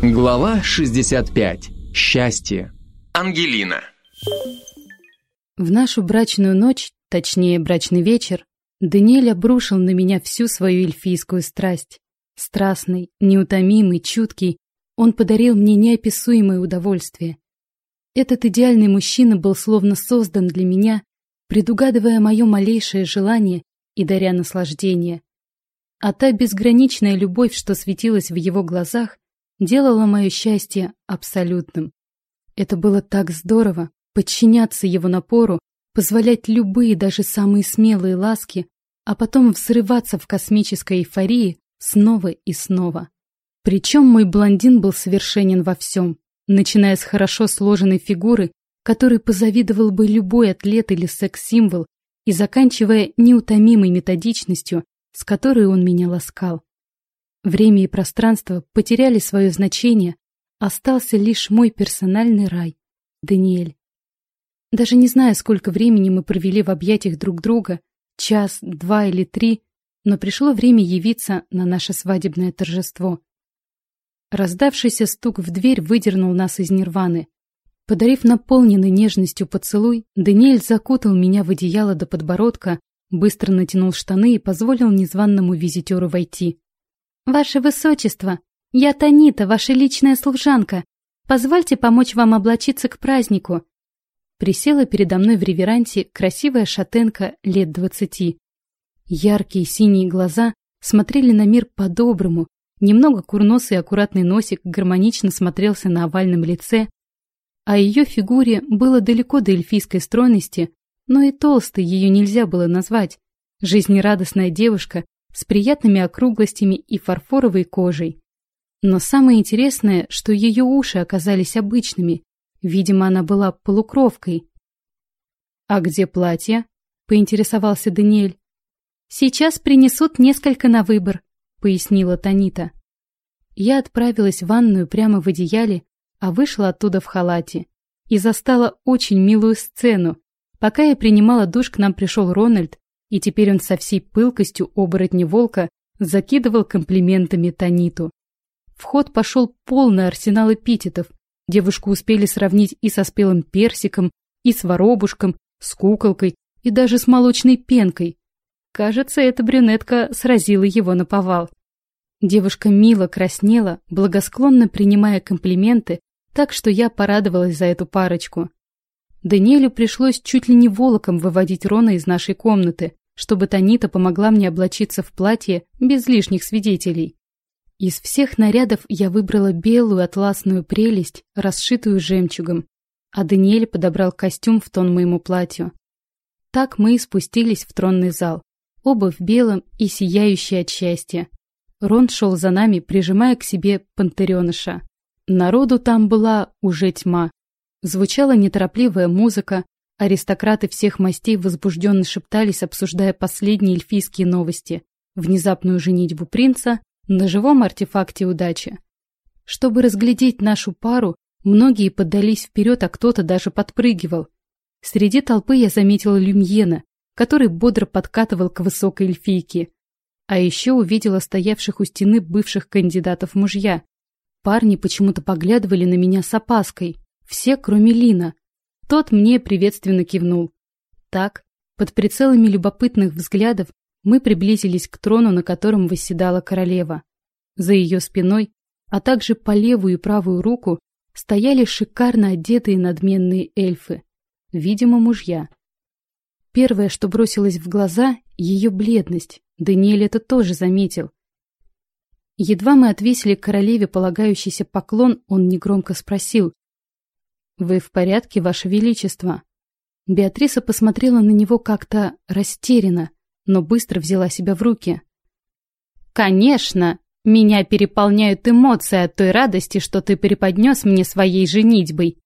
Глава 65. Счастье. Ангелина. В нашу брачную ночь, точнее брачный вечер, Даниэль обрушил на меня всю свою эльфийскую страсть. Страстный, неутомимый, чуткий, он подарил мне неописуемое удовольствие. Этот идеальный мужчина был словно создан для меня, предугадывая мое малейшее желание и даря наслаждение. А та безграничная любовь, что светилась в его глазах, делала мое счастье абсолютным. Это было так здорово, подчиняться его напору, позволять любые, даже самые смелые ласки, а потом взрываться в космической эйфории снова и снова. Причем мой блондин был совершенен во всем, начиная с хорошо сложенной фигуры, которой позавидовал бы любой атлет или секс-символ, и заканчивая неутомимой методичностью, с которой он меня ласкал. Время и пространство потеряли свое значение, остался лишь мой персональный рай, Даниэль. Даже не знаю, сколько времени мы провели в объятиях друг друга, час, два или три, но пришло время явиться на наше свадебное торжество. Раздавшийся стук в дверь выдернул нас из нирваны. Подарив наполненный нежностью поцелуй, Даниэль закутал меня в одеяло до подбородка, быстро натянул штаны и позволил незваному визитеру войти. «Ваше Высочество, я Танита, ваша личная служанка. Позвольте помочь вам облачиться к празднику». Присела передо мной в реверансе красивая шатенка лет двадцати. Яркие синие глаза смотрели на мир по-доброму, немного курносый аккуратный носик гармонично смотрелся на овальном лице, о ее фигуре было далеко до эльфийской стройности, но и толстой ее нельзя было назвать. Жизнерадостная девушка с приятными округлостями и фарфоровой кожей. Но самое интересное, что ее уши оказались обычными. Видимо, она была полукровкой. «А где платье?» — поинтересовался Даниэль. «Сейчас принесут несколько на выбор», — пояснила Танита. Я отправилась в ванную прямо в одеяле, а вышла оттуда в халате. И застала очень милую сцену. Пока я принимала душ, к нам пришел Рональд, и теперь он со всей пылкостью оборотни волка закидывал комплиментами Таниту. В ход пошел полный арсенал эпитетов. Девушку успели сравнить и со спелым персиком, и с воробушком, с куколкой, и даже с молочной пенкой. Кажется, эта брюнетка сразила его на повал. Девушка мило краснела, благосклонно принимая комплименты, так что я порадовалась за эту парочку. Даниэлю пришлось чуть ли не волоком выводить Рона из нашей комнаты, чтобы Танита помогла мне облачиться в платье без лишних свидетелей. Из всех нарядов я выбрала белую атласную прелесть, расшитую жемчугом, а Даниэль подобрал костюм в тон моему платью. Так мы и спустились в тронный зал, оба в белом и сияющие от счастья. Рон шел за нами, прижимая к себе пантереныша. Народу там была уже тьма. Звучала неторопливая музыка, аристократы всех мастей возбужденно шептались, обсуждая последние эльфийские новости, внезапную женитьбу принца на живом артефакте удачи. Чтобы разглядеть нашу пару, многие поддались вперед, а кто-то даже подпрыгивал. Среди толпы я заметила Люмьена, который бодро подкатывал к высокой эльфийке. А еще увидела стоявших у стены бывших кандидатов мужья, Парни почему-то поглядывали на меня с опаской. Все, кроме Лина. Тот мне приветственно кивнул. Так, под прицелами любопытных взглядов, мы приблизились к трону, на котором восседала королева. За ее спиной, а также по левую и правую руку, стояли шикарно одетые надменные эльфы. Видимо, мужья. Первое, что бросилось в глаза — ее бледность. Даниэль это тоже заметил. Едва мы отвесили королеве полагающийся поклон, он негромко спросил. «Вы в порядке, Ваше Величество?» Беатриса посмотрела на него как-то растерянно, но быстро взяла себя в руки. «Конечно! Меня переполняют эмоции от той радости, что ты преподнес мне своей женитьбой.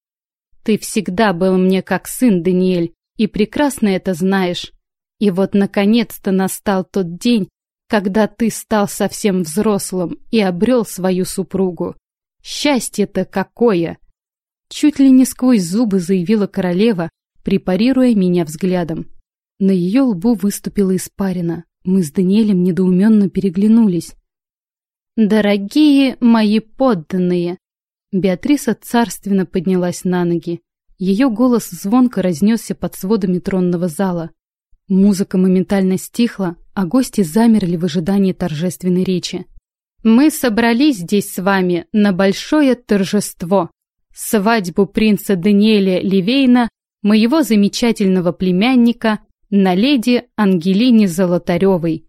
Ты всегда был мне как сын, Даниэль, и прекрасно это знаешь. И вот наконец-то настал тот день, когда ты стал совсем взрослым и обрел свою супругу. Счастье-то какое! Чуть ли не сквозь зубы заявила королева, препарируя меня взглядом. На ее лбу выступила испарина. Мы с Даниэлем недоуменно переглянулись. Дорогие мои подданные! Беатриса царственно поднялась на ноги. Ее голос звонко разнесся под сводами тронного зала. Музыка моментально стихла, а гости замерли в ожидании торжественной речи. «Мы собрались здесь с вами на большое торжество. Свадьбу принца Даниэля Ливейна, моего замечательного племянника, на леди Ангелине Золотаревой.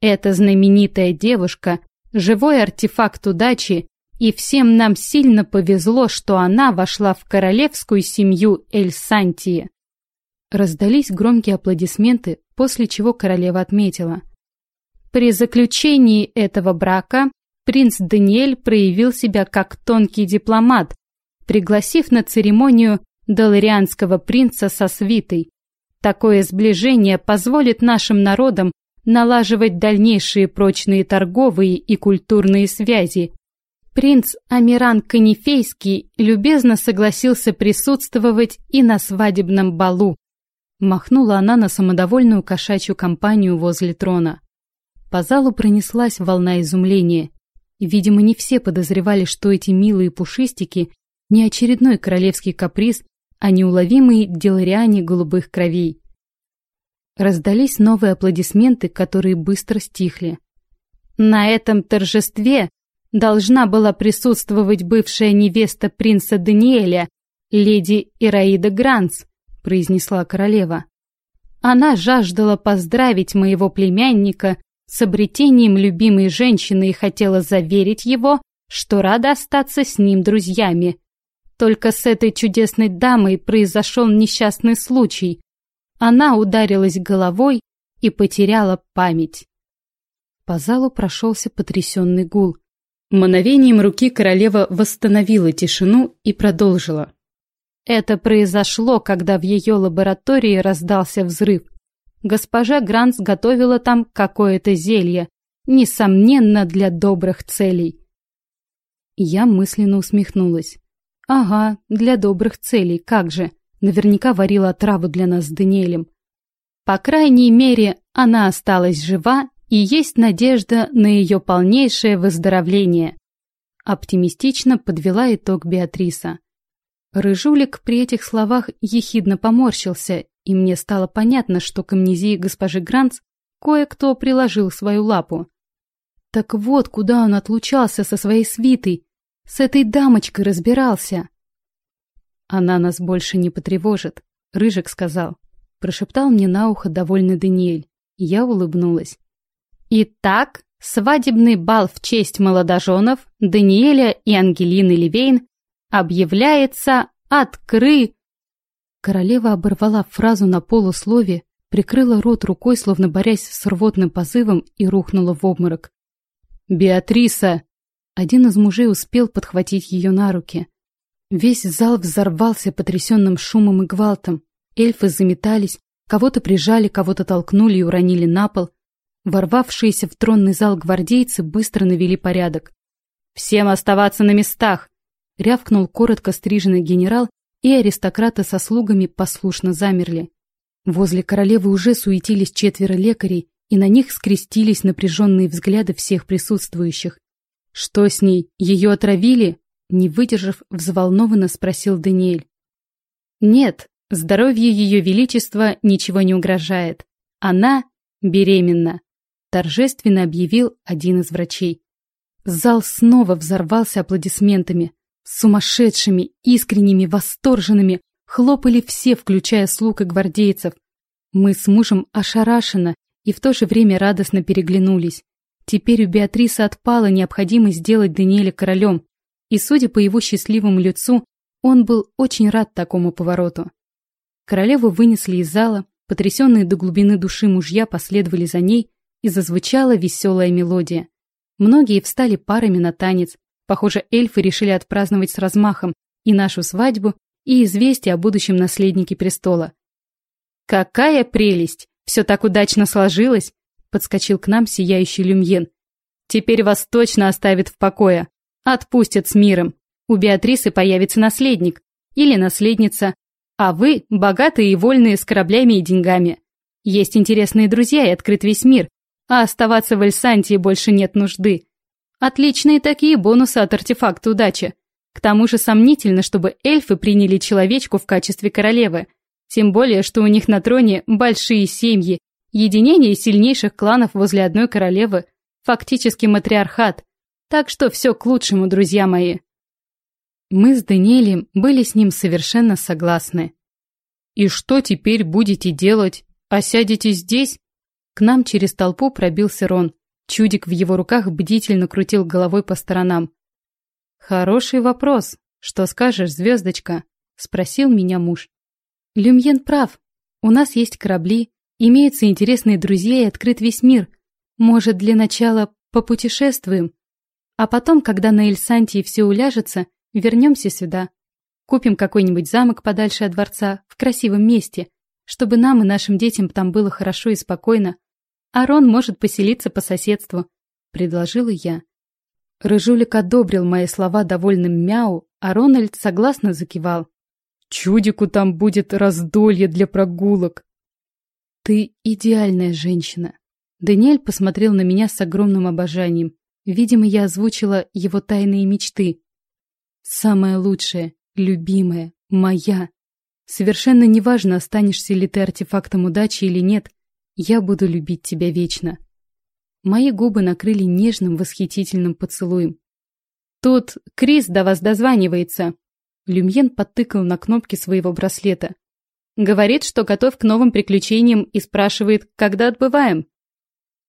Эта знаменитая девушка – живой артефакт удачи и всем нам сильно повезло, что она вошла в королевскую семью Эль-Сантии. Раздались громкие аплодисменты, после чего королева отметила. При заключении этого брака принц Даниэль проявил себя как тонкий дипломат, пригласив на церемонию Даларианского принца со свитой. Такое сближение позволит нашим народам налаживать дальнейшие прочные торговые и культурные связи, Принц Амиран Канифейский любезно согласился присутствовать и на свадебном балу. Махнула она на самодовольную кошачью компанию возле трона. По залу пронеслась волна изумления. Видимо, не все подозревали, что эти милые пушистики не очередной королевский каприз, а неуловимые делариане голубых кровей. Раздались новые аплодисменты, которые быстро стихли. На этом торжестве должна была присутствовать бывшая невеста принца Даниэля, леди Ираида Гранц, произнесла королева. Она жаждала поздравить моего племянника с обретением любимой женщины и хотела заверить его, что рада остаться с ним друзьями. Только с этой чудесной дамой произошел несчастный случай. Она ударилась головой и потеряла память. По залу прошелся потрясенный гул. Мановением руки королева восстановила тишину и продолжила. Это произошло, когда в ее лаборатории раздался взрыв. Госпожа Гранс готовила там какое-то зелье, несомненно, для добрых целей. Я мысленно усмехнулась. Ага, для добрых целей, как же. Наверняка варила отраву для нас с Даниэлем. По крайней мере, она осталась жива и есть надежда на ее полнейшее выздоровление. Оптимистично подвела итог Беатриса. Рыжулик при этих словах ехидно поморщился, и мне стало понятно, что к амнезии госпожи Гранц кое-кто приложил свою лапу. Так вот, куда он отлучался со своей свитой, с этой дамочкой разбирался. Она нас больше не потревожит, Рыжик сказал. Прошептал мне на ухо довольный Даниэль. Я улыбнулась. Итак, свадебный бал в честь молодоженов Даниэля и Ангелины Ливейн объявляется откры... Королева оборвала фразу на полуслове, прикрыла рот рукой, словно борясь с рвотным позывом, и рухнула в обморок. «Беатриса!» Один из мужей успел подхватить ее на руки. Весь зал взорвался потрясенным шумом и гвалтом. Эльфы заметались, кого-то прижали, кого-то толкнули и уронили на пол. Ворвавшиеся в тронный зал гвардейцы быстро навели порядок. «Всем оставаться на местах!» — рявкнул коротко стриженный генерал, и аристократы со слугами послушно замерли. Возле королевы уже суетились четверо лекарей, и на них скрестились напряженные взгляды всех присутствующих. «Что с ней? Ее отравили?» Не выдержав, взволнованно спросил Даниэль. «Нет, здоровью ее величества ничего не угрожает. Она беременна торжественно объявил один из врачей. Зал снова взорвался аплодисментами. Сумасшедшими, искренними, восторженными хлопали все, включая слуг и гвардейцев. Мы с мужем ошарашенно и в то же время радостно переглянулись. Теперь у Беатрисы отпала необходимость сделать Даниэля королем, и, судя по его счастливому лицу, он был очень рад такому повороту. Королеву вынесли из зала, потрясенные до глубины души мужья последовали за ней, и зазвучала веселая мелодия. Многие встали парами на танец. Похоже, эльфы решили отпраздновать с размахом и нашу свадьбу, и известие о будущем наследнике престола. «Какая прелесть! Все так удачно сложилось!» Подскочил к нам сияющий люмьен. «Теперь вас точно оставят в покое. Отпустят с миром. У Беатрисы появится наследник или наследница, а вы богатые и вольные с кораблями и деньгами. Есть интересные друзья и открыт весь мир, а оставаться в Эльсантии больше нет нужды. Отличные такие бонусы от артефакта удачи. К тому же сомнительно, чтобы эльфы приняли человечку в качестве королевы. Тем более, что у них на троне большие семьи, единение сильнейших кланов возле одной королевы, фактически матриархат. Так что все к лучшему, друзья мои. Мы с Даниэлем были с ним совершенно согласны. «И что теперь будете делать? Осядете здесь?» К нам через толпу пробился Рон. Чудик в его руках бдительно крутил головой по сторонам. «Хороший вопрос. Что скажешь, звездочка?» — спросил меня муж. «Люмьен прав. У нас есть корабли, имеются интересные друзья и открыт весь мир. Может, для начала попутешествуем? А потом, когда на Эльсантии все уляжется, вернемся сюда. Купим какой-нибудь замок подальше от дворца, в красивом месте, чтобы нам и нашим детям там было хорошо и спокойно, Арон может поселиться по соседству», — предложила я. Рыжулик одобрил мои слова довольным мяу, а Рональд согласно закивал. «Чудику там будет раздолье для прогулок». «Ты идеальная женщина». Даниэль посмотрел на меня с огромным обожанием. Видимо, я озвучила его тайные мечты. «Самая лучшая, любимая, моя. Совершенно неважно, останешься ли ты артефактом удачи или нет, я буду любить тебя вечно. Мои губы накрыли нежным восхитительным поцелуем. Тут Крис до вас дозванивается. Люмьен подтыкал на кнопки своего браслета. Говорит, что готов к новым приключениям и спрашивает, когда отбываем.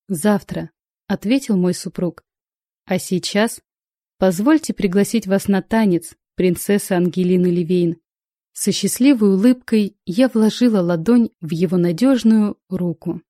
Завтра, ответил мой супруг. А сейчас позвольте пригласить вас на танец, принцесса Ангелина Ливейн. Со счастливой улыбкой я вложила ладонь в его надежную руку.